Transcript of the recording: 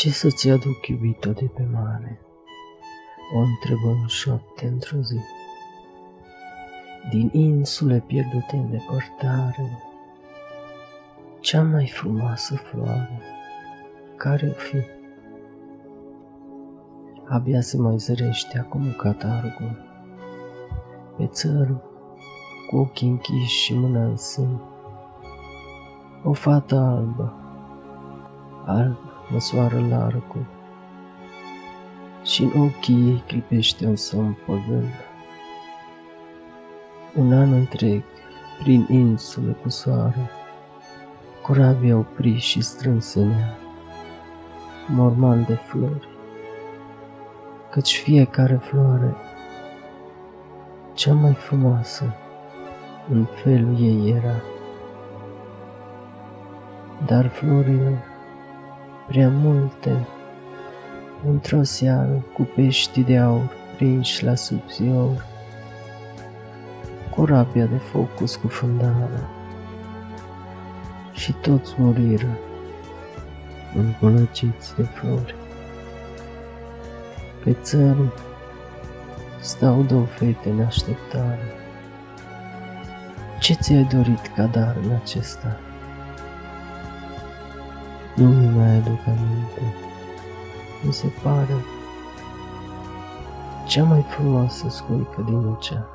Ce să-ți aduc, iubito, de pe mare? O întrebă în șoapte într-o zi. Din insule pierdute în depărtare, cea mai frumoasă floare, care o fi? Abia se mai zărește acum catargul, pe țărul, cu ochii închiși și mâna în sân. O fată albă, albă, măsoară largul și în ochii ei clipește un somn păgân. Un an întreg, prin insule cu soare, corabia opri și strânse în ea, morman de flori, căci fiecare floare, cea mai frumoasă, în felul ei era. Dar florile prea multe, într-o seară cu pești de aur prinși la subzior, corabia de foc cu scufundarea și toți muriră împolăciți de flori. Pe țărul stau două fete în așteptare. Ce ți-ai dorit ca dar în acesta? Nu mi mai aduc aminte. Mi se pare cea mai frumoasă scuică din ocean.